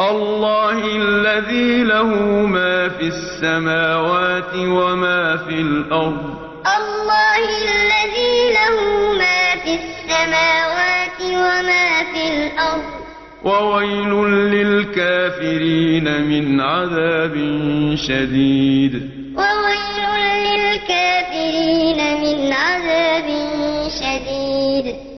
اللَّهِ الَّذِي لَهُ مَا فِي السَّمَاوَاتِ وَمَا فِي الْأَرْضِ ۗ. اللَّهِ الَّذِي لَهُ مَا فِي السَّمَاوَاتِ وَمَا فِي الْأَرْضِ. وويل للكافرين من عذاب شديد ۗ. وَوَيْلٌ لِّلْكَافِرِينَ مِنْ عَذَابٍ شَدِيدٍ.